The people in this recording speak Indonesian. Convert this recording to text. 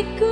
hatiku.